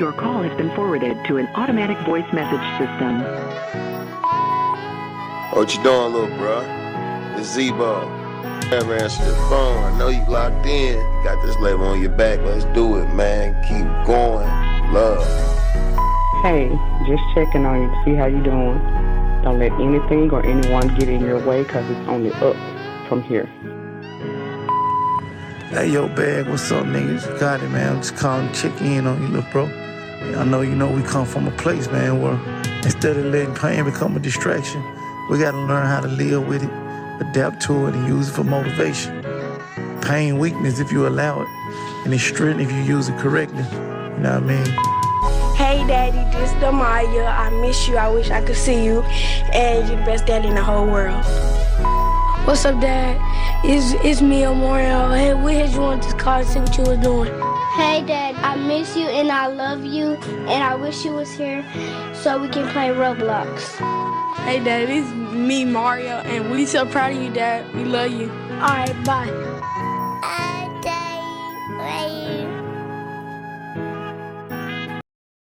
Your call has been forwarded to an automatic voice message system. What you doing, little bro? It's Zebo. Never answer the phone. I know you locked in. Got this label on your back. Let's do it, man. Keep going. Love. Hey, just checking on you to see how you doing. Don't let anything or anyone get in your way because it's only up from here. Hey, yo, Bag, what's up, niggas? Got it, man. I'm just calling to check in on you, little bro. I know you know we come from a place, man, where instead of letting pain become a distraction, we gotta learn how to live with it, adapt to it, and use it for motivation. Pain, weakness if you allow it, and it's strength if you use it correctly. You know what I mean? Hey, Daddy, this is Damaya. I miss you. I wish I could see you. And you're the best daddy in the whole world. What's up, Dad? It's, it's me, Memorial. Hey, we had you on this car to see what you were doing. Hey, Dad, I miss you and I love you, and I wish you was here so we can play Roblox. Hey, Dad, it's me, Mario, and we so proud of you, Dad. We love you. All right, bye.